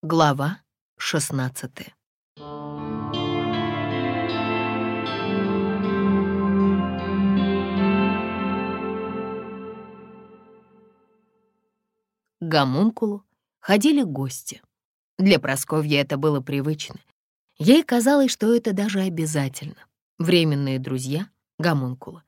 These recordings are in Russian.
Глава 16 К гомункулу ходили гости. Для Просковьи это было привычно. Ей казалось, что это даже обязательно. Временные друзья — гомункула.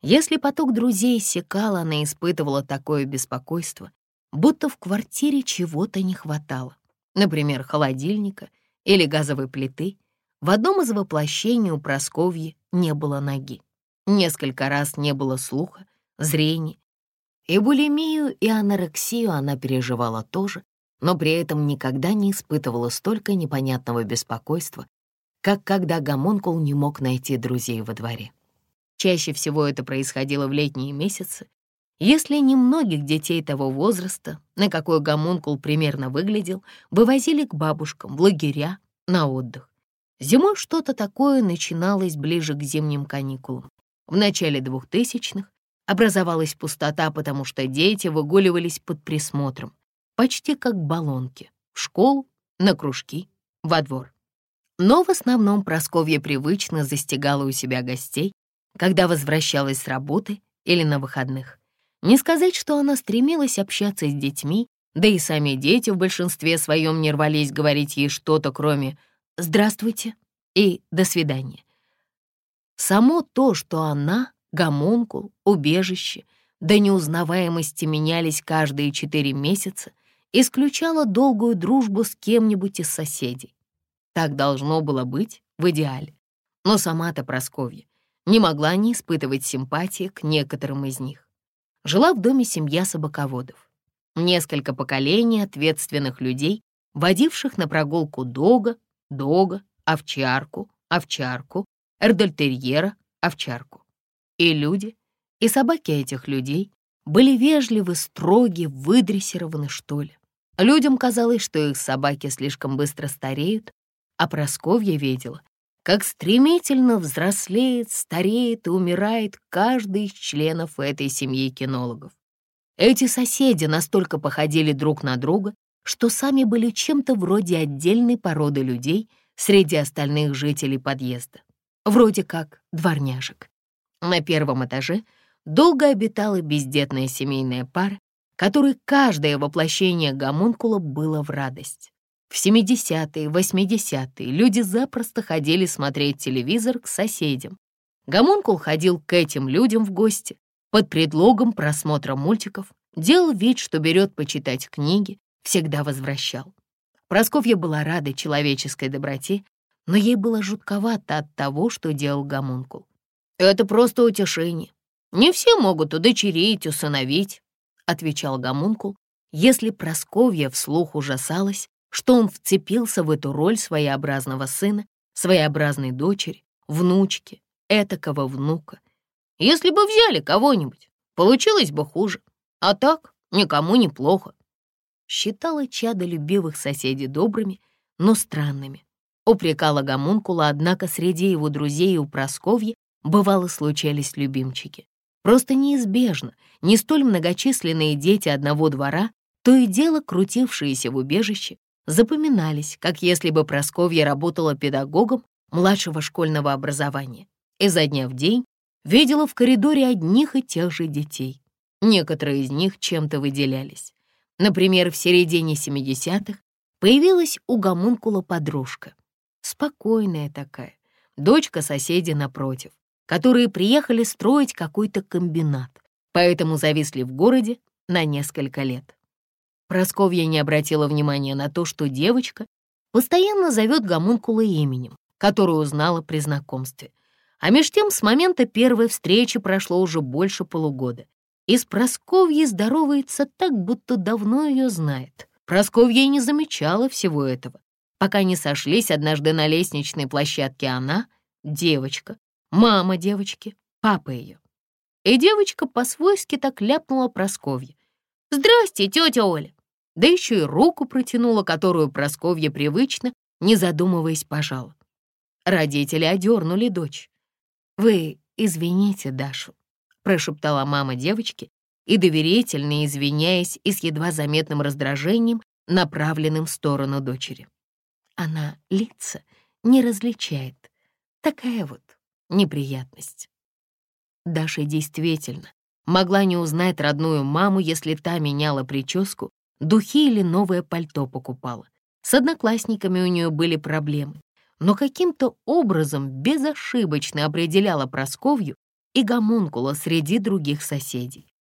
Если поток друзей секал, она испытывала такое беспокойство, будто в квартире чего-то не хватало например, холодильника или газовой плиты, в одном из воплощений у Просковьи не было ноги. Несколько раз не было слуха, зрения. И булимию, и анорексию она переживала тоже, но при этом никогда не испытывала столько непонятного беспокойства, как когда гомонкул не мог найти друзей во дворе. Чаще всего это происходило в летние месяцы, если немногих детей того возраста, на какой гомункул примерно выглядел, вывозили к бабушкам в лагеря на отдых. Зимой что-то такое начиналось ближе к зимним каникулам. В начале двухтысячных образовалась пустота, потому что дети выгуливались под присмотром, почти как баллонки, в школу, на кружки, во двор. Но в основном Просковья привычно застигала у себя гостей, когда возвращалась с работы или на выходных. Не сказать, что она стремилась общаться с детьми, да и сами дети в большинстве своем не рвались говорить ей что-то, кроме «здравствуйте» и «до свидания». Само то, что она, гомункул, убежище, до неузнаваемости менялись каждые четыре месяца, исключало долгую дружбу с кем-нибудь из соседей. Так должно было быть в идеале. Но сама-то Просковья не могла не испытывать симпатии к некоторым из них жила в доме семья собаководов. Несколько поколений ответственных людей, водивших на прогулку дога, дога, овчарку, овчарку, эрдельтерьера, овчарку. И люди, и собаки этих людей были вежливы, строги, выдрессированы, что ли. Людям казалось, что их собаки слишком быстро стареют, а Просковья видела, как стремительно взрослеет, стареет и умирает каждый из членов этой семьи кинологов. Эти соседи настолько походили друг на друга, что сами были чем-то вроде отдельной породы людей среди остальных жителей подъезда, вроде как дворняжек. На первом этаже долго обитала бездетная семейная пара, которой каждое воплощение гомункула было в радость. В 70-е, 80-е люди запросто ходили смотреть телевизор к соседям. Гомункул ходил к этим людям в гости под предлогом просмотра мультиков, делал вид, что берет почитать книги, всегда возвращал. Просковья была рада человеческой доброте, но ей было жутковато от того, что делал гомункул. «Это просто утешение. Не все могут удочерить, усыновить», — отвечал гомункул. Если Просковья вслух ужасалась, что он вцепился в эту роль своеобразного сына, своеобразной дочери, внучки, этакого внука. Если бы взяли кого-нибудь, получилось бы хуже. А так никому не плохо. Считала чадолюбивых соседей добрыми, но странными. Упрекала гомункула, однако среди его друзей и у Просковьи бывало случались любимчики. Просто неизбежно, не столь многочисленные дети одного двора, то и дело крутившиеся в убежище, запоминались, как если бы Просковья работала педагогом младшего школьного образования. Изо дня в день видела в коридоре одних и тех же детей. Некоторые из них чем-то выделялись. Например, в середине 70-х появилась у гомункула подружка. Спокойная такая, дочка соседей напротив, которые приехали строить какой-то комбинат, поэтому зависли в городе на несколько лет. Просковья не обратила внимания на то, что девочка постоянно зовет гомункула именем, которое узнала при знакомстве. А меж тем с момента первой встречи прошло уже больше полугода. И с Просковьей здоровается так, будто давно ее знает. Просковья не замечала всего этого, пока не сошлись однажды на лестничной площадке она, девочка, мама девочки, папа ее. И девочка по-свойски так ляпнула Просковье. «Здрасте, тетя Оля!» Да еще и руку протянула, которую Просковья привычно, не задумываясь, пожала. Родители одернули дочь. «Вы извините Дашу», — прошептала мама девочки и, доверительно извиняясь и с едва заметным раздражением, направленным в сторону дочери. Она лица не различает. Такая вот неприятность. Даша действительно могла не узнать родную маму, если та меняла прическу, духи или новое пальто покупала. С одноклассниками у нее были проблемы, но каким-то образом безошибочно определяла Просковью и гомункула среди других соседей.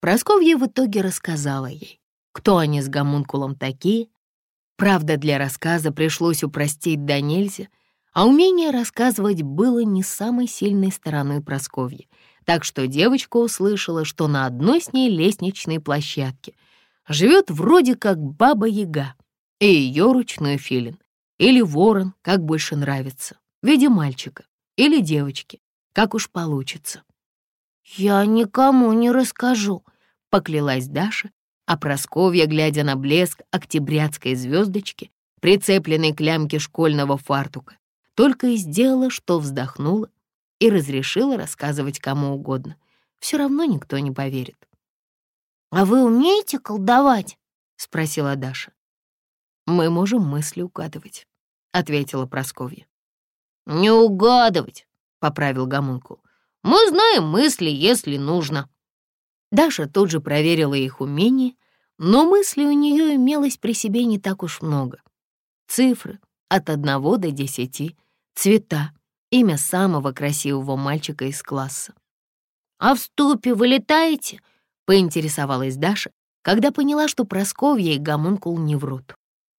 Просковья в итоге рассказала ей, кто они с гомункулом такие. Правда, для рассказа пришлось упростить до нельзя, а умение рассказывать было не самой сильной стороной Просковьи, так что девочка услышала, что на одной с ней лестничной площадке живет вроде как Баба-Яга и ее ручной филин, или ворон, как больше нравится, в виде мальчика или девочки, как уж получится. «Я никому не расскажу», — поклялась Даша, а Просковья, глядя на блеск октябрятской звездочки, прицепленной к лямке школьного фартука, только и сделала, что вздохнула и разрешила рассказывать кому угодно. Все равно никто не поверит. «А вы умеете колдовать?» — спросила Даша. «Мы можем мысли угадывать», — ответила Просковья. «Не угадывать», — поправил Гомункул. «Мы знаем мысли, если нужно». Даша тут же проверила их умение, но мыслей у нее имелось при себе не так уж много. Цифры от одного до десяти, цвета, имя самого красивого мальчика из класса. «А в ступе вы летаете?» — поинтересовалась Даша, когда поняла, что Просковья и Гомункул не врут.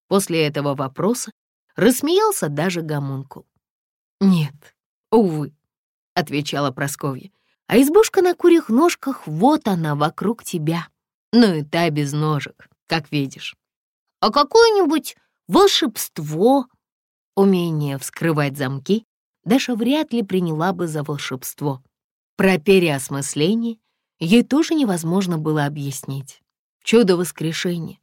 После этого вопроса рассмеялся даже Гомункул. «Нет, увы», — отвечала Просковья, «а избушка на курьих ножках, вот она, вокруг тебя. Ну и та без ножек, как видишь». «А какое-нибудь волшебство?» Умение вскрывать замки Даша вряд ли приняла бы за волшебство. Про переосмысление ей тоже невозможно было объяснить. Чудо воскрешения.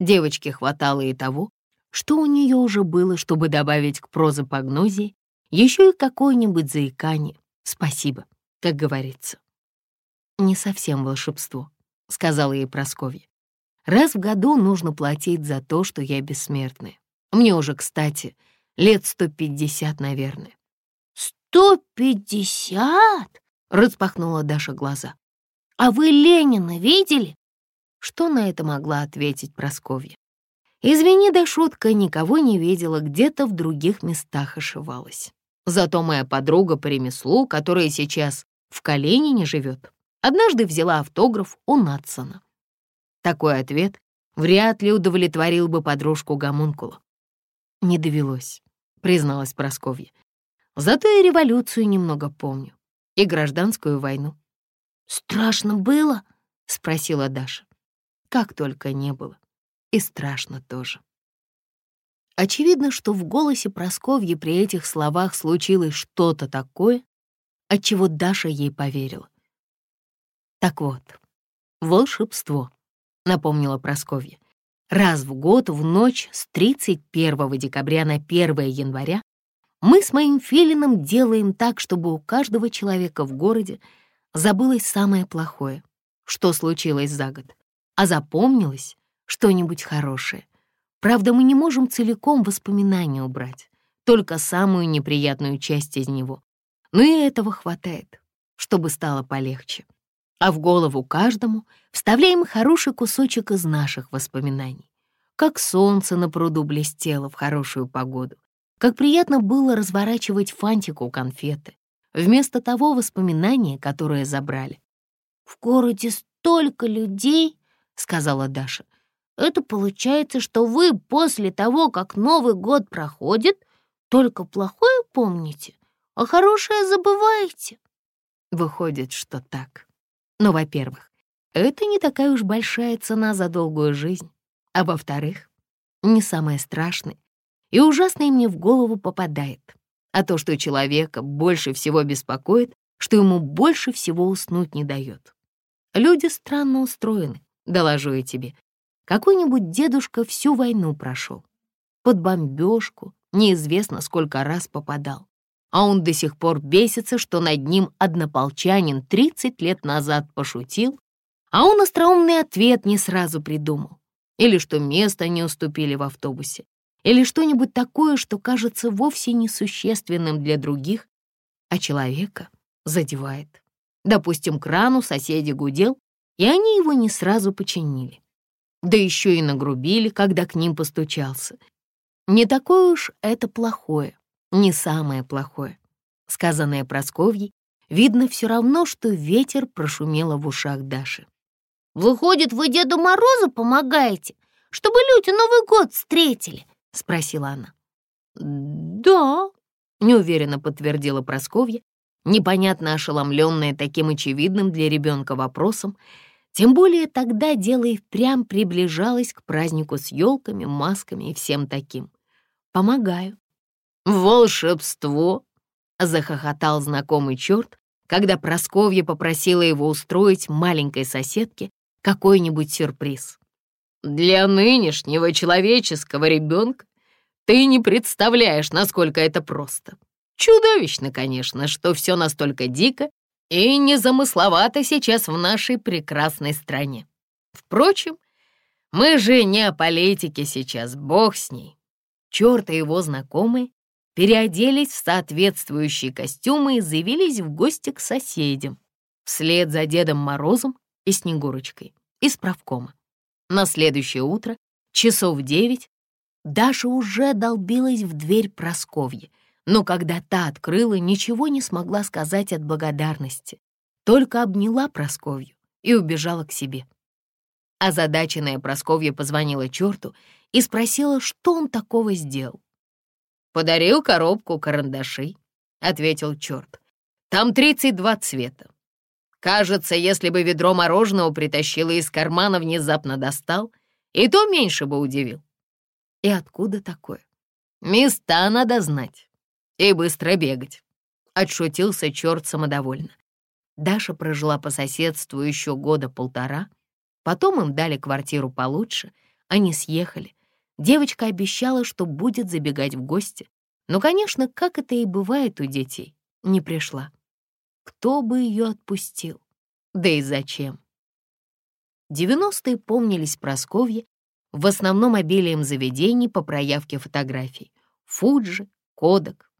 Девочке хватало и того, что у нее уже было, чтобы добавить к прозапогнозии еще и какое-нибудь заикание. Спасибо, как говорится. «Не совсем волшебство», — сказала ей Прасковья. «Раз в году нужно платить за то, что я бессмертная. Мне уже, кстати, лет сто пятьдесят, наверное. «Сто пятьдесят?» — распахнула Даша глаза. «А вы Ленина видели?» Что на это могла ответить Просковья? Извини, да шутка, никого не видела, где-то в других местах ошивалась. Зато моя подруга по ремеслу, которая сейчас в Калинине живет, однажды взяла автограф у Натсона. Такой ответ вряд ли удовлетворил бы подружку Гомункула. «Не довелось», — призналась Просковья. Зато и революцию немного помню, и гражданскую войну. «Страшно было?» — спросила Даша. Как только не было. И страшно тоже. Очевидно, что в голосе Просковьи при этих словах случилось что-то такое, от чего Даша ей поверила. «Так вот, волшебство», — напомнила Просковья. «Раз в год в ночь с 31 декабря на 1 января мы с моим филином делаем так, чтобы у каждого человека в городе забылось самое плохое, что случилось за год, а запомнилось что-нибудь хорошее. Правда, мы не можем целиком воспоминания убрать, только самую неприятную часть из него. Но и этого хватает, чтобы стало полегче. А в голову каждому вставляем хороший кусочек из наших воспоминаний. Как солнце на пруду блестело в хорошую погоду, как приятно было разворачивать фантику конфеты. Вместо того воспоминания, которое забрали. «В городе столько людей», — сказала Даша. «Это получается, что вы после того, как Новый год проходит, только плохое помните, а хорошее забываете». Выходит, что так. Но, во-первых, это не такая уж большая цена за долгую жизнь, а во-вторых, не самое страшное и ужасное мне в голову попадает. А то, что человека больше всего беспокоит, что ему больше всего уснуть не дает. Люди странно устроены, доложу я тебе. Какой-нибудь дедушка всю войну прошел. Под бомбежку неизвестно сколько раз попадал. А он до сих пор бесится, что над ним однополчанин 30 лет назад пошутил, а он остроумный ответ не сразу придумал. или что место не уступили в автобусе, или что-нибудь такое, что кажется вовсе несущественным для других, а человека задевает. Допустим, кран у соседей гудел, и они его не сразу починили. Да еще и нагрубили, когда к ним постучался. Не такое уж это плохое, не самое плохое. Сказанное Просковьей, видно все равно, что ветер прошумело в ушах Даши. «Выходит, вы Деду Морозу помогаете, чтобы люди Новый год встретили?» — спросила она. «Да», — неуверенно подтвердила Просковья, непонятно ошеломленная таким очевидным для ребенка вопросом, тем более тогда дело и впрямь приближалось к празднику с елками, масками и всем таким. «Помогаю». «Волшебство!» — захохотал знакомый черт, когда Просковья попросила его устроить маленькой соседке какой-нибудь сюрприз. «Для нынешнего человеческого ребенка ты не представляешь, насколько это просто. Чудовищно, конечно, что все настолько дико и незамысловато сейчас в нашей прекрасной стране. Впрочем, мы же не о политике сейчас, бог с ней. Черт и его знакомые переоделись в соответствующие костюмы и заявились в гости к соседям, вслед за Дедом Морозом и Снегурочкой из правкома. На следующее утро, часов девять, Даша уже долбилась в дверь Просковьи, но когда та открыла, ничего не смогла сказать от благодарности, только обняла Просковью и убежала к себе. Озадаченная Просковья позвонила черту и спросила, что он такого сделал. «Подарил коробку карандашей», — ответил черт. «Там тридцать два цвета. Кажется, если бы ведро мороженого притащила из кармана, внезапно достал, и то меньше бы удивил». «И откуда такое?» «Места надо знать» и быстро бегать», — отшутился черт самодовольно. Даша прожила по соседству еще года полтора, потом им дали квартиру получше, они съехали. Девочка обещала, что будет забегать в гости, но, конечно, как это и бывает у детей, не пришла. Кто бы ее отпустил? Да и зачем? Девяностые помнились Просковье в основном обилием заведений по проявке фотографий. Фуджи, Кодак,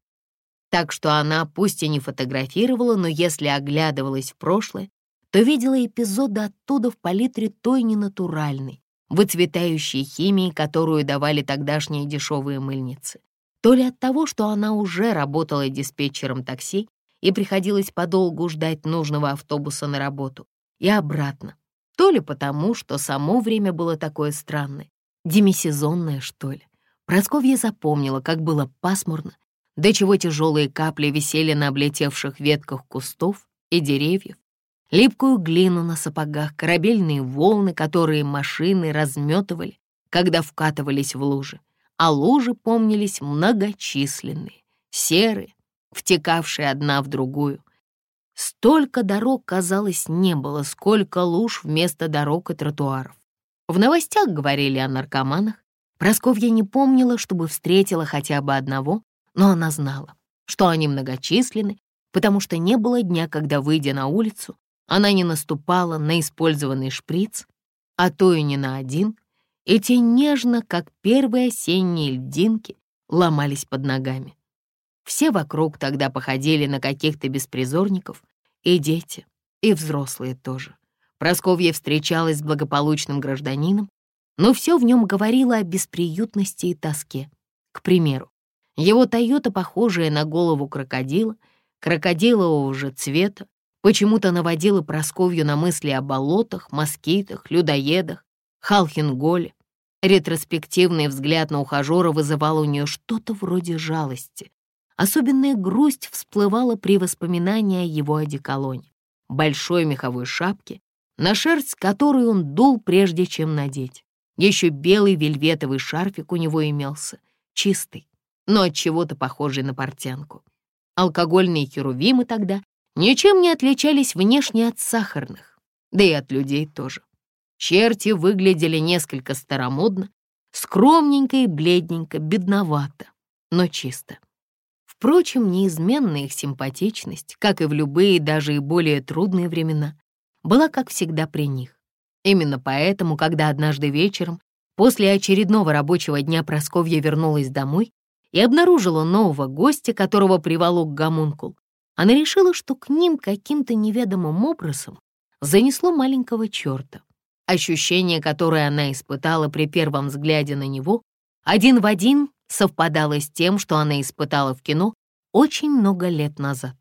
так что она, пусть и не фотографировала, но если оглядывалась в прошлое, то видела эпизоды оттуда в палитре той ненатуральной, выцветающей химии, которую давали тогдашние дешевые мыльницы. То ли от того, что она уже работала диспетчером такси и приходилось подолгу ждать нужного автобуса на работу, и обратно, то ли потому, что само время было такое странное, демисезонное, что ли. Просковья запомнила, как было пасмурно, до чего тяжелые капли висели на облетевших ветках кустов и деревьев, липкую глину на сапогах, корабельные волны, которые машины разметывали, когда вкатывались в лужи, а лужи помнились многочисленные, серые, втекавшие одна в другую. Столько дорог, казалось, не было, сколько луж вместо дорог и тротуаров. В новостях говорили о наркоманах. Просковья не помнила, чтобы встретила хотя бы одного, но она знала, что они многочисленны, потому что не было дня, когда, выйдя на улицу, она не наступала на использованный шприц, а то и не на один, и те нежно, как первые осенние льдинки, ломались под ногами. Все вокруг тогда походили на каких-то беспризорников, и дети, и взрослые тоже. Просковья встречалась с благополучным гражданином, но все в нем говорило о бесприютности и тоске. К примеру, его Тойота, похожая на голову крокодила, крокодилового же цвета, почему-то наводила Просковью на мысли о болотах, москитах, людоедах, Халхинголе. Ретроспективный взгляд на ухажера вызывал у нее что-то вроде жалости. Особенная грусть всплывала при воспоминании о его одеколоне, большой меховой шапке, на шерсть которой он дул, прежде чем надеть. Еще белый вельветовый шарфик у него имелся, чистый, но от чего-то похожий на портянку. Алкогольные херувимы тогда ничем не отличались внешне от сахарных, да и от людей тоже. Черти выглядели несколько старомодно, скромненько и бледненько, бедновато, но чисто. Впрочем, неизменная их симпатичность, как и в любые, даже и более трудные времена, была, как всегда, при них. Именно поэтому, когда однажды вечером После очередного рабочего дня Просковья вернулась домой и обнаружила нового гостя, которого приволок гомункул. Она решила, что к ним каким-то неведомым образом занесло маленького черта. Ощущение, которое она испытала при первом взгляде на него, один в один совпадало с тем, что она испытала в кино очень много лет назад,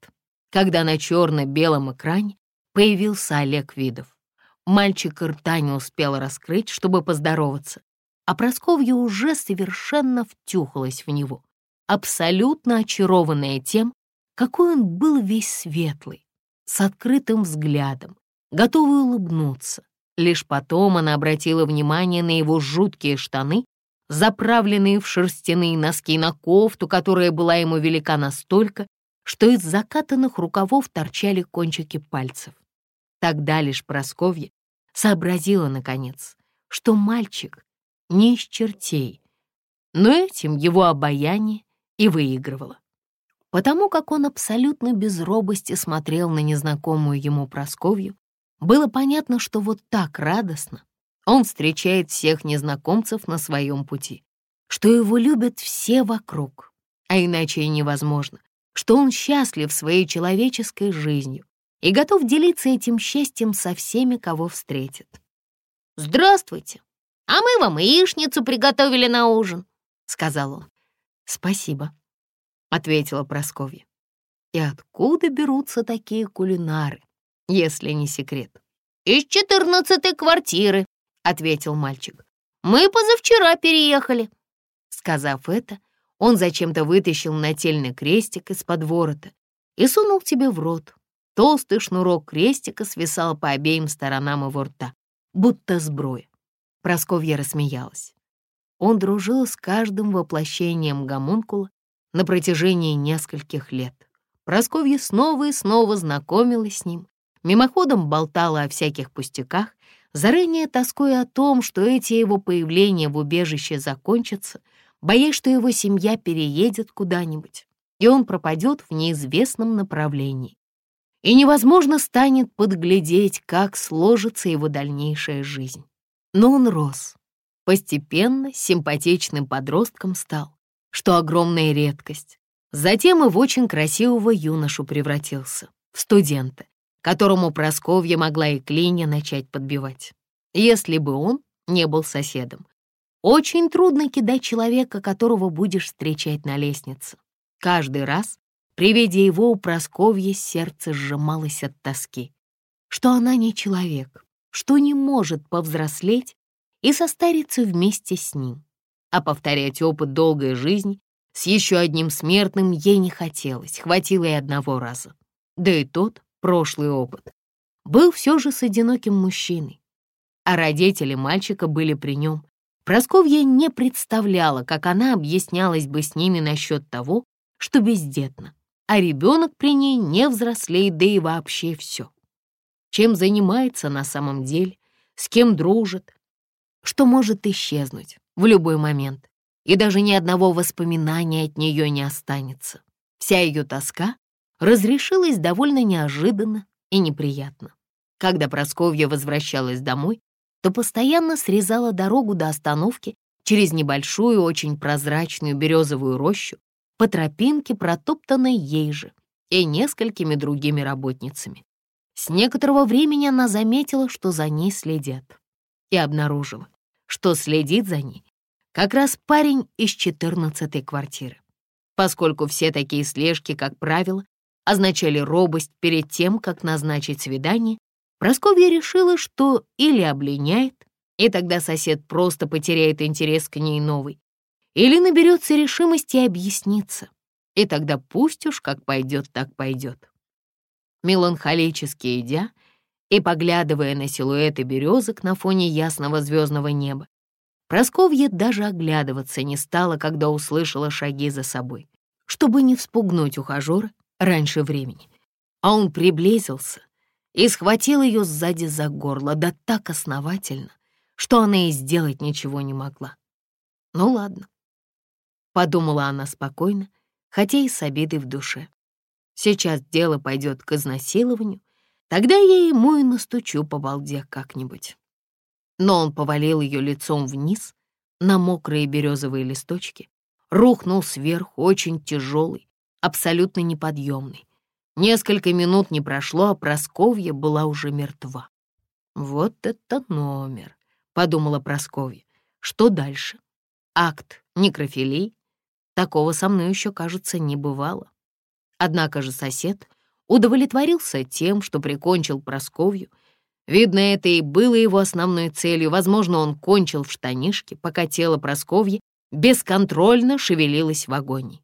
когда на черно-белом экране появился Олег Видов. Мальчик рта не успел раскрыть, чтобы поздороваться, а Просковья уже совершенно втюхалась в него, абсолютно очарованная тем, какой он был весь светлый, с открытым взглядом, готовый улыбнуться. Лишь потом она обратила внимание на его жуткие штаны, заправленные в шерстяные носки на кофту, которая была ему велика настолько, что из закатанных рукавов торчали кончики пальцев. Тогда лишь Просковья сообразила, наконец, что мальчик не из чертей, но этим его обаяние и выигрывало. Потому как он абсолютно без робости смотрел на незнакомую ему Просковью, было понятно, что вот так радостно он встречает всех незнакомцев на своем пути, что его любят все вокруг, а иначе и невозможно, что он счастлив своей человеческой жизнью и готов делиться этим счастьем со всеми, кого встретит. «Здравствуйте! А мы вам яичницу приготовили на ужин», — сказал он. «Спасибо», — ответила Прасковья. «И откуда берутся такие кулинары, если не секрет?» «Из четырнадцатой квартиры», — ответил мальчик. «Мы позавчера переехали». Сказав это, он зачем-то вытащил нательный крестик из-под ворота и сунул тебе в рот. Толстый шнурок крестика свисал по обеим сторонам его рта, будто сброя. Просковья рассмеялась. Он дружил с каждым воплощением гомункула на протяжении нескольких лет. Просковья снова и снова знакомилась с ним, мимоходом болтала о всяких пустяках, заранее тоскуя о том, что эти его появления в убежище закончатся, боясь, что его семья переедет куда-нибудь, и он пропадет в неизвестном направлении и невозможно станет подглядеть, как сложится его дальнейшая жизнь. Но он рос. Постепенно симпатичным подростком стал, что огромная редкость. Затем и в очень красивого юношу превратился, в студента, которому Просковья могла и клинья начать подбивать, если бы он не был соседом. Очень трудно кидать человека, которого будешь встречать на лестнице. Каждый раз при виде его у Просковьи сердце сжималось от тоски, что она не человек, что не может повзрослеть и состариться вместе с ним. А повторять опыт долгой жизни с еще одним смертным ей не хотелось, хватило и одного раза. Да и тот, прошлый опыт, был все же с одиноким мужчиной. А родители мальчика были при нем. Просковья не представляла, как она объяснялась бы с ними насчет того, что бездетна а ребенок при ней не взрослеет, да и вообще все. Чем занимается на самом деле, с кем дружит, что может исчезнуть в любой момент, и даже ни одного воспоминания от нее не останется. Вся ее тоска разрешилась довольно неожиданно и неприятно. Когда Просковья возвращалась домой, то постоянно срезала дорогу до остановки через небольшую, очень прозрачную березовую рощу, по тропинке, протоптанной ей же и несколькими другими работницами. С некоторого времени она заметила, что за ней следят, и обнаружила, что следит за ней как раз парень из четырнадцатой квартиры. Поскольку все такие слежки, как правило, означали робость перед тем, как назначить свидание, Просковья решила, что или облиняет, и тогда сосед просто потеряет интерес к ней новый, или наберется решимости и объяснится, и тогда пусть уж как пойдет, так пойдет. Меланхолически идя и поглядывая на силуэты березок на фоне ясного звездного неба, Просковья даже оглядываться не стала, когда услышала шаги за собой, чтобы не вспугнуть ухажера раньше времени. А он приблизился и схватил ее сзади за горло, да так основательно, что она и сделать ничего не могла. Ну ладно, подумала она спокойно, хотя и с обидой в душе. Сейчас дело пойдет к изнасилованию, тогда я ему и настучу по балде как-нибудь. Но он повалил ее лицом вниз, на мокрые березовые листочки, рухнул сверху, очень тяжелый, абсолютно неподъемный. Несколько минут не прошло, а Просковья была уже мертва. «Вот это номер!» — подумала Просковья. «Что дальше? Акт некрофилии? Такого со мной еще, кажется, не бывало». Однако же сосед удовлетворился тем, что прикончил Просковью. Видно, это и было его основной целью. Возможно, он кончил в штанишке, пока тело Просковьи бесконтрольно шевелилось в агонии.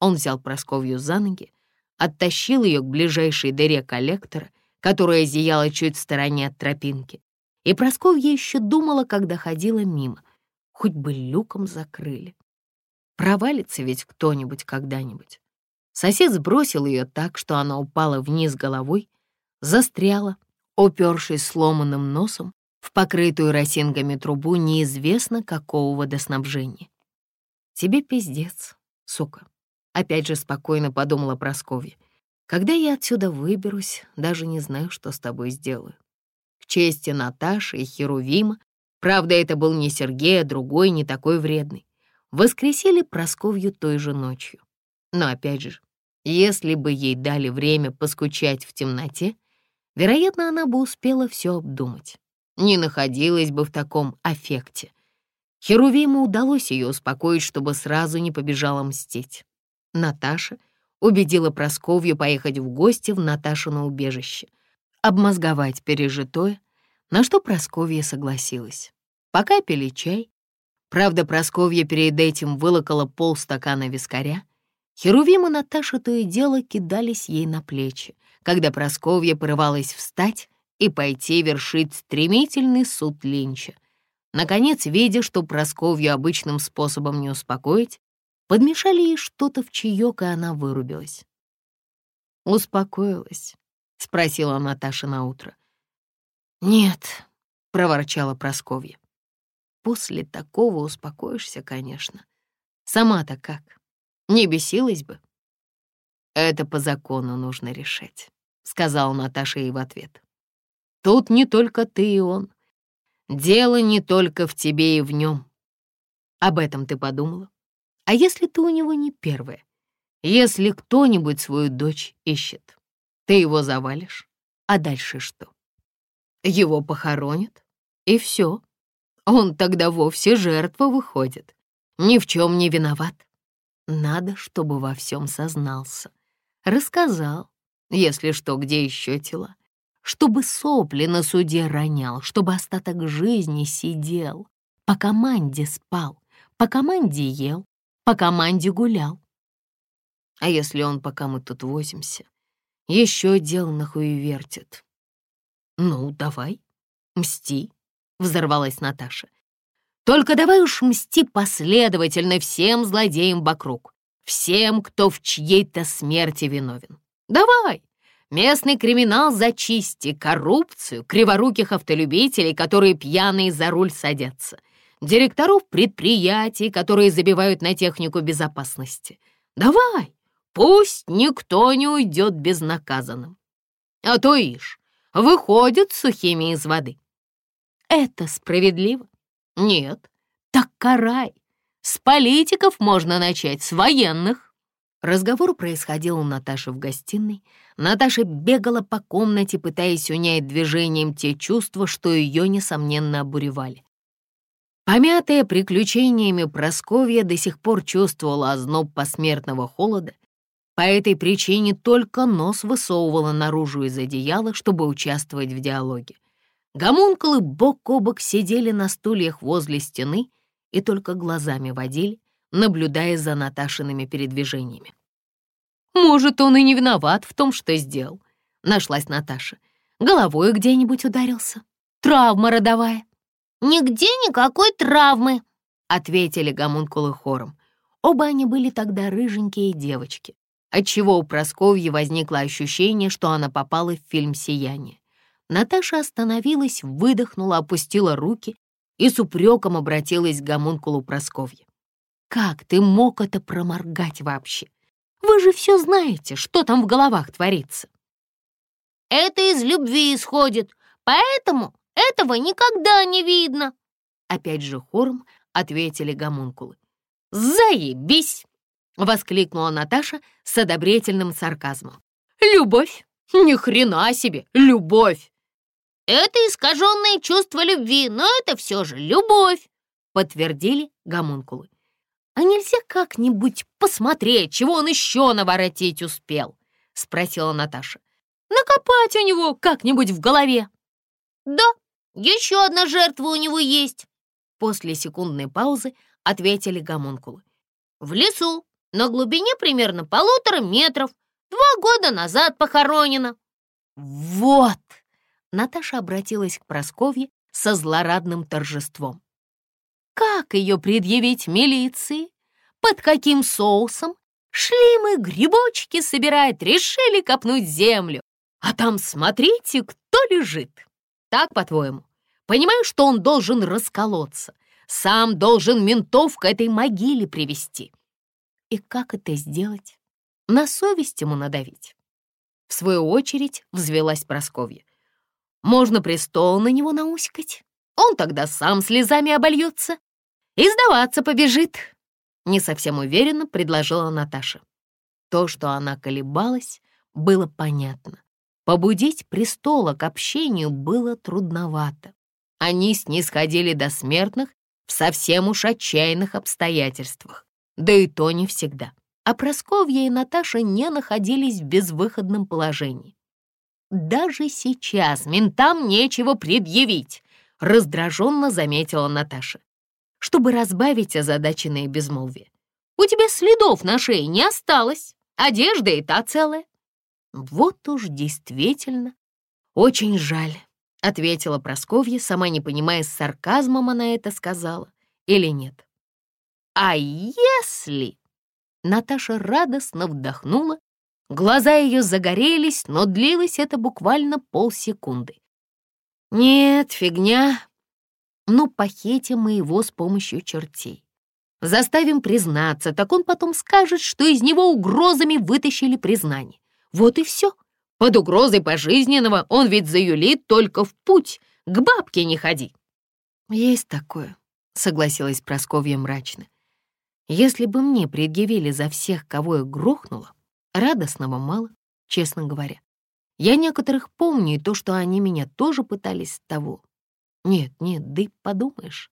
Он взял Просковью за ноги, оттащил ее к ближайшей дыре коллектора, которая зияла чуть в стороне от тропинки. И Просковья еще думала, когда ходила мимо, хоть бы люком закрыли. Провалится ведь кто-нибудь когда-нибудь. Сосед сбросил ее так, что она упала вниз головой, застряла, упершись сломанным носом в покрытую росинками трубу неизвестно какого водоснабжения. «Тебе пиздец, сука», — опять же спокойно подумала Прасковья. «Когда я отсюда выберусь, даже не знаю, что с тобой сделаю». К чести Наташи и Херувима, правда, это был не Сергей, а другой, не такой вредный, воскресили Просковью той же ночью. Но опять же, если бы ей дали время поскучать в темноте, вероятно, она бы успела все обдумать. Не находилась бы в таком аффекте. Херувиму удалось ее успокоить, чтобы сразу не побежала мстить. Наташа убедила Просковью поехать в гости в Наташино убежище, обмозговать пережитое, на что Просковья согласилась. Пока пили чай, правда, Просковья перед этим вылокала полстакана вискаря, Херувим и Наташа то и дело кидались ей на плечи, когда Просковья порывалась встать и пойти вершить стремительный суд Линча. Наконец, видя, что Просковью обычным способом не успокоить, подмешали ей что-то в чаек, и она вырубилась. «Успокоилась?» — спросила Наташа наутро. «Нет», — проворчала Просковья. «После такого успокоишься, конечно. Сама-то как?» Не бесилась бы. Это по закону нужно решать, сказал Наташа ей в ответ. Тут не только ты и он. Дело не только в тебе и в нем. Об этом ты подумала? А если ты у него не первая? Если кто-нибудь свою дочь ищет, ты его завалишь, а дальше что? Его похоронят, и все. Он тогда вовсе жертва выходит, ни в чем не виноват. Надо, чтобы во всем сознался. Рассказал, если что, где еще тела. Чтобы сопли на суде ронял, чтобы остаток жизни сидел. По команде спал, по команде ел, по команде гулял. А если он, пока мы тут возимся, еще дел нахуй вертит? Ну, давай, мсти, взорвалась Наташа. Только давай уж мсти последовательно всем злодеям вокруг, всем, кто в чьей-то смерти виновен. Давай! Местный криминал зачисти, коррупцию, криворуких автолюбителей, которые пьяные за руль садятся, директоров предприятий, которые забивают на технику безопасности. Давай, пусть никто не уйдет безнаказанным. А то ишь, выходят сухими из воды. Это справедливо. Нет, так карай. С политиков можно начать, с военных. Разговор происходил у Наташи в гостиной. Наташа бегала по комнате, пытаясь унять движением те чувства, что ее, несомненно, обуревали. Помятая приключениями Просковья до сих пор чувствовала озноб посмертного холода, по этой причине только нос высовывала наружу из одеяла, чтобы участвовать в диалоге. Гомункулы бок о бок сидели на стульях возле стены и только глазами водили, наблюдая за Наташиными передвижениями. «Может, он и не виноват в том, что сделал», — нашлась Наташа. «Головой где-нибудь ударился. Травма родовая». «Нигде никакой травмы», — ответили гомункулы хором. Оба они были тогда рыженькие девочки, отчего у Просковьи возникло ощущение, что она попала в фильм «Сияние». Наташа остановилась, выдохнула, опустила руки и с упреком обратилась к гомункулу Просковье. «Как ты мог это проморгать вообще? Вы же все знаете, что там в головах творится». «Это из любви исходит, поэтому этого никогда не видно». Опять же хором ответили гомункулы. «Заебись!» — воскликнула Наташа с одобрительным сарказмом. «Любовь! Ни хрена себе! Любовь!» «Это искаженное чувство любви, но это все же любовь!» — подтвердили гомункулы. «А нельзя как-нибудь посмотреть, чего он еще наворотить успел?» — спросила Наташа. «Накопать у него как-нибудь в голове». «Да, еще одна жертва у него есть!» После секундной паузы ответили гомункулы. «В лесу, на глубине примерно полутора метров, два года назад похоронено». «Вот!» — Наташа обратилась к Просковье со злорадным торжеством. «Как ее предъявить милиции? Под каким соусом? Шли мы грибочки собирать, решили копнуть землю. А там смотрите, кто лежит. Так, по-твоему? Понимаю, что он должен расколоться. Сам должен ментов к этой могиле привести. И как это сделать? На совесть ему надавить. В свою очередь взвелась Просковья. Можно престол на него науськать. Он тогда сам слезами обольется и сдаваться побежит. Не совсем уверенно предложила Наташа. То, что она колебалась, было понятно. Побудить престола к общению было трудновато. Они снисходили до смертных в совсем уж отчаянных обстоятельствах. Да и то не всегда. А Просковья и Наташа не находились в безвыходном положении. «Даже сейчас ментам нечего предъявить», — раздраженно заметила Наташа, чтобы разбавить озадаченное безмолвие. «У тебя следов на шее не осталось, одежда и та целая». «Вот уж действительно очень жаль», — ответила Просковья, сама не понимая, с сарказмом она это сказала или нет. «А если...» Наташа радостно вдохнула, глаза ее загорелись, но длилось это буквально полсекунды. «Нет, фигня. Ну, похитим мы его с помощью чертей. Заставим признаться, так он потом скажет, что из него угрозами вытащили признание. Вот и все. Под угрозой пожизненного он ведь заюлит только в путь, к бабке не ходи. Есть такое, согласилась Просковья мрачно. Если бы мне предъявили за всех, кого я грохнула, радостного мало, честно говоря. Я некоторых помню, и то, что они меня тоже пытались того. Нет, нет, да подумаешь,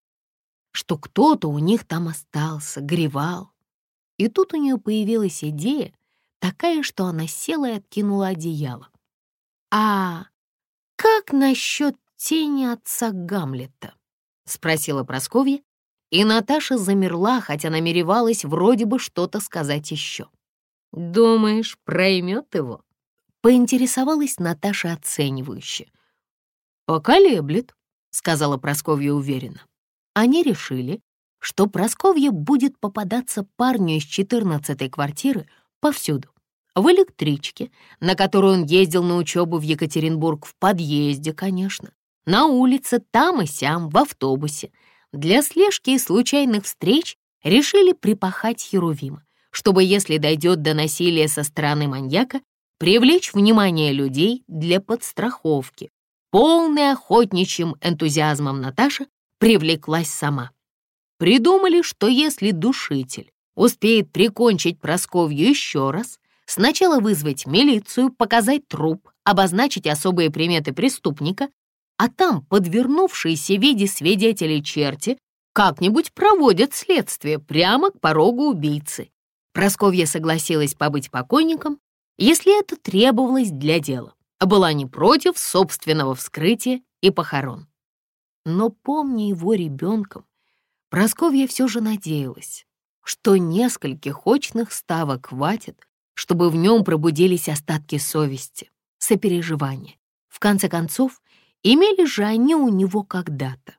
что кто-то у них там остался, гревал. И тут у нее появилась идея, такая, что она села и откинула одеяло. «А как насчет тени отца Гамлета?» — спросила Прасковья, и Наташа замерла, хотя намеревалась вроде бы что-то сказать еще. «Думаешь, проймет его?» — поинтересовалась Наташа оценивающе. «Поколеблет», — сказала Прасковья уверенно. Они решили, что Прасковья будет попадаться парню из четырнадцатой квартиры повсюду в электричке, на которую он ездил на учебу в Екатеринбург, в подъезде, конечно, на улице, там и сям, в автобусе. Для слежки и случайных встреч решили припахать Херувима, чтобы, если дойдет до насилия со стороны маньяка, привлечь внимание людей для подстраховки. Полный охотничьим энтузиазмом Наташа привлеклась сама. Придумали, что если душитель успеет прикончить Просковью еще раз, Сначала вызвать милицию, показать труп, обозначить особые приметы преступника, а там подвернувшиеся в виде свидетелей черти как-нибудь проводят следствие прямо к порогу убийцы. Просковья согласилась побыть покойником, если это требовалось для дела, а была не против собственного вскрытия и похорон. Но, помня его ребенком, Просковья все же надеялась, что нескольких очных ставок хватит, чтобы в нем пробудились остатки совести, сопереживания. В конце концов, имели же они у него когда-то.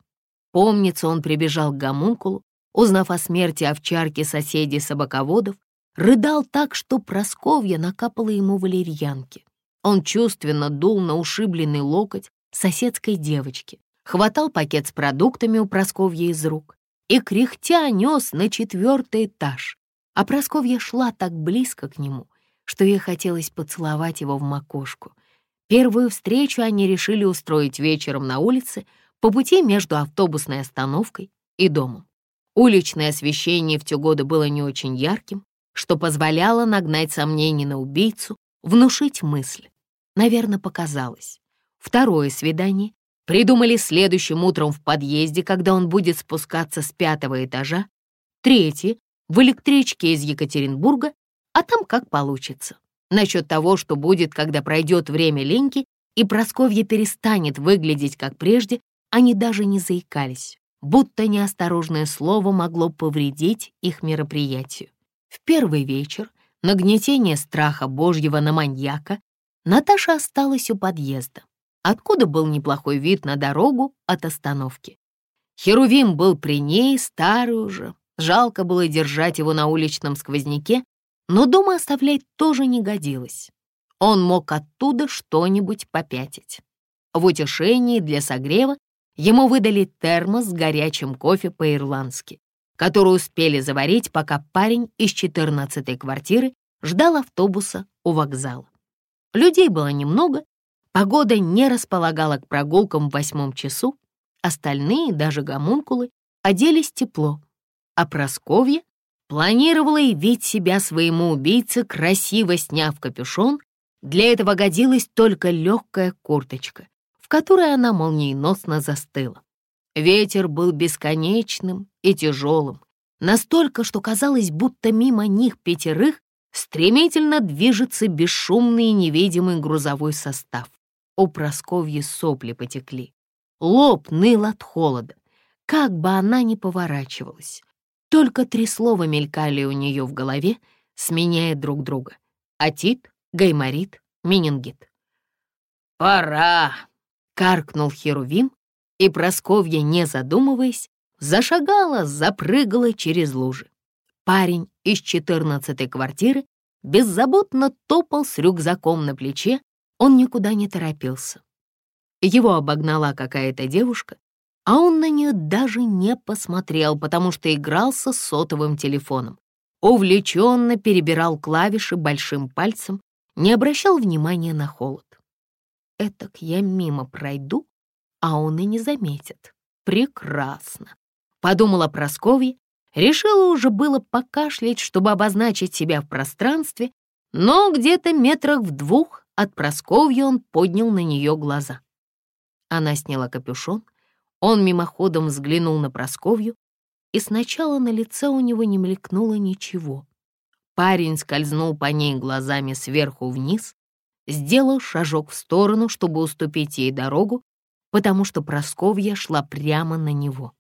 Помнится, он прибежал к гомункулу, узнав о смерти овчарки соседей собаководов, рыдал так, что Просковья накапала ему валерьянки. Он чувственно дул на ушибленный локоть соседской девочки, хватал пакет с продуктами у Просковья из рук и, кряхтя, нес на четвертый этаж, а Просковья шла так близко к нему, что ей хотелось поцеловать его в макушку. Первую встречу они решили устроить вечером на улице по пути между автобусной остановкой и домом. Уличное освещение в те годы было не очень ярким, что позволяло нагнать сомнений на убийцу, внушить мысль. Наверное, показалось. Второе свидание придумали следующим утром в подъезде, когда он будет спускаться с пятого этажа. Третье — в электричке из Екатеринбурга, а там как получится. Насчет того, что будет, когда пройдет время Леньки, и Просковья перестанет выглядеть как прежде, они даже не заикались, будто неосторожное слово могло повредить их мероприятию. В первый вечер нагнетение страха Божьего на маньяка Наташа осталась у подъезда, откуда был неплохой вид на дорогу от остановки. Херувим был при ней, старый уже, жалко было держать его на уличном сквозняке, но дома оставлять тоже не годилось. Он мог оттуда что-нибудь попятить. В утешении для согрева ему выдали термос с горячим кофе по-ирландски, который успели заварить, пока парень из 14-й квартиры ждал автобуса у вокзала. Людей было немного, погода не располагала к прогулкам в восьмом часу, остальные, даже гомункулы, оделись тепло, а Просковья планировала явить себя своему убийце, красиво сняв капюшон для этого годилась только легкая курточка, в которой она молниеносно застыла. Ветер был бесконечным и тяжелым, настолько, что казалось, будто мимо них пятерых стремительно движется бесшумный и невидимый грузовой состав. У Просковьи сопли потекли. Лоб ныл от холода. Как бы она ни поворачивалась, только три слова мелькали у нее в голове, сменяя друг друга. Атит, гайморит, менингит. «Пора!» — каркнул Херувим, и Просковья, не задумываясь, зашагала, запрыгала через лужи. Парень из четырнадцатой квартиры беззаботно топал с рюкзаком на плече, он никуда не торопился. Его обогнала какая-то девушка, а он на нее даже не посмотрел, потому что игрался с сотовым телефоном. Увлеченно перебирал клавиши большим пальцем, не обращал внимания на холод. Этак я мимо пройду, а он и не заметит. Прекрасно. Подумала Прасковья, решила уже было покашлять, чтобы обозначить себя в пространстве, но где-то метрах в двух от Прасковьи он поднял на нее глаза. Она сняла капюшон, он мимоходом взглянул на Прасковью, и сначала на лице у него не мелькнуло ничего. Парень скользнул по ней глазами сверху вниз, сделал шажок в сторону, чтобы уступить ей дорогу, потому что Просковья шла прямо на него.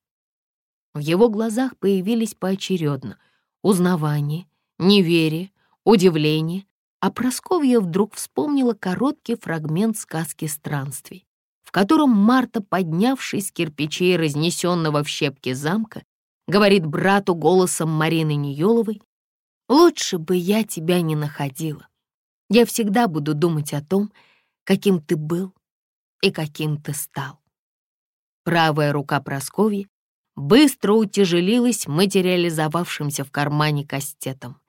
В его глазах появились поочередно узнавание, неверие, удивление, а Просковья вдруг вспомнила короткий фрагмент сказки странствий, котором Марта, поднявшись с кирпичей разнесенного в щепки замка, говорит брату голосом Марины Нееловой Лучше бы я тебя не находила. Я всегда буду думать о том, каким ты был и каким ты стал. Правая рука Прасковьи быстро утяжелилась материализовавшимся в кармане кастетом.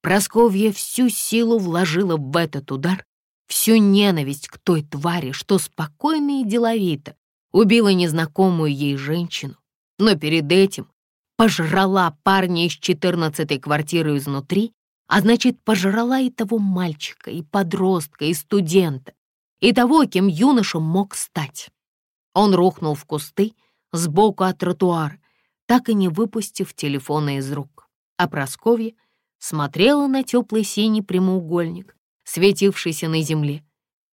Просковья всю силу вложила в этот удар, всю ненависть к той твари, что спокойно и деловито убила незнакомую ей женщину, но перед этим пожрала парня из четырнадцатой квартиры изнутри, а значит, пожрала и того мальчика, и подростка, и студента, и того, кем юноша мог стать. Он рухнул в кусты сбоку от тротуара, так и не выпустив телефона из рук. А Просковья смотрела на теплый синий прямоугольник, светившийся на земле,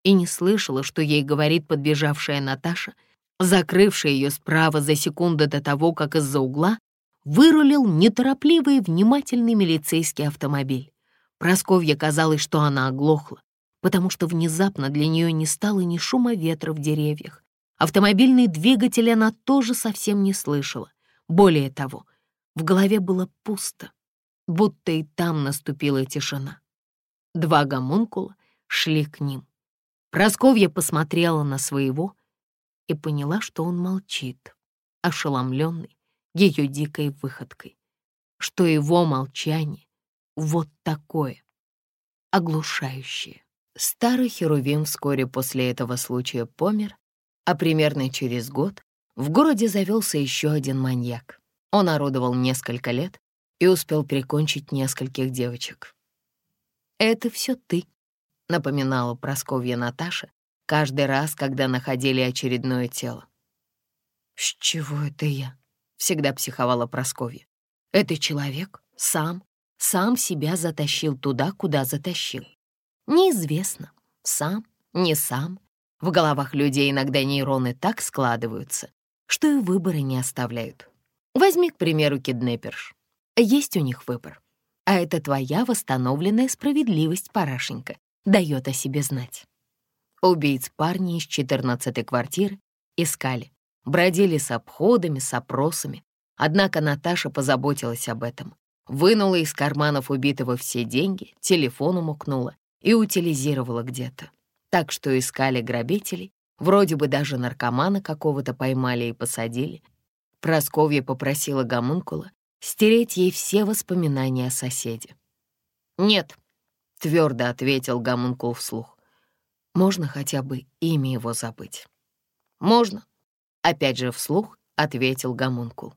и не слышала, что ей говорит подбежавшая Наташа, закрывшая ее справа за секунду до того, как из-за угла вырулил неторопливый и внимательный милицейский автомобиль. Просковье казалось, что она оглохла, потому что внезапно для нее не стало ни шума ветра в деревьях. Автомобильный двигатель она тоже совсем не слышала. Более того, в голове было пусто, будто и там наступила тишина. Два гомункула шли к ним. Просковья посмотрела на своего и поняла, что он молчит, ошеломленный, ее дикой выходкой, что его молчание вот такое, оглушающее. Старый Херувим вскоре после этого случая помер, а примерно через год в городе завелся еще один маньяк. Он орудовал несколько лет и успел прикончить нескольких девочек. «Это все ты», — напоминала Просковья Наташа каждый раз, когда находили очередное тело. «С чего это я?» — всегда психовала Просковья. «Это человек сам, сам себя затащил туда, куда затащил. Неизвестно, сам, не сам. В головах людей иногда нейроны так складываются, что и выбора не оставляют. Возьми, к примеру, киднеперш. Есть у них выбор. А это твоя восстановленная справедливость, Парашенька, дает о себе знать. Убийц парни из 14-й квартиры искали, бродили с обходами, с опросами. Однако Наташа позаботилась об этом. Вынула из карманов убитого все деньги, телефон умукнула и утилизировала где-то. Так что искали грабителей, вроде бы даже наркомана какого-то поймали и посадили. Просковья попросила гомункула стереть ей все воспоминания о соседе. «Нет», — твердо ответил гомункул вслух. «Можно хотя бы имя его забыть?» «Можно», — опять же вслух ответил гомункул.